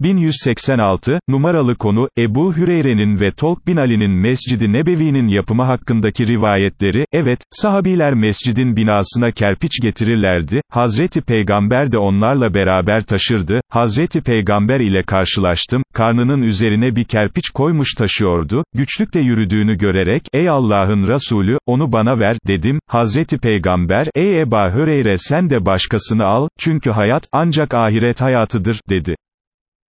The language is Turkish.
1186, numaralı konu, Ebu Hüreyre'nin ve Tolk bin Ali'nin Mescidi Nebevi'nin yapımı hakkındaki rivayetleri, evet, sahabiler mescidin binasına kerpiç getirirlerdi, Hazreti Peygamber de onlarla beraber taşırdı, Hazreti Peygamber ile karşılaştım, karnının üzerine bir kerpiç koymuş taşıyordu, güçlükle yürüdüğünü görerek, ey Allah'ın Resulü, onu bana ver, dedim, Hazreti Peygamber, ey Eba Hüreyre sen de başkasını al, çünkü hayat, ancak ahiret hayatıdır, dedi.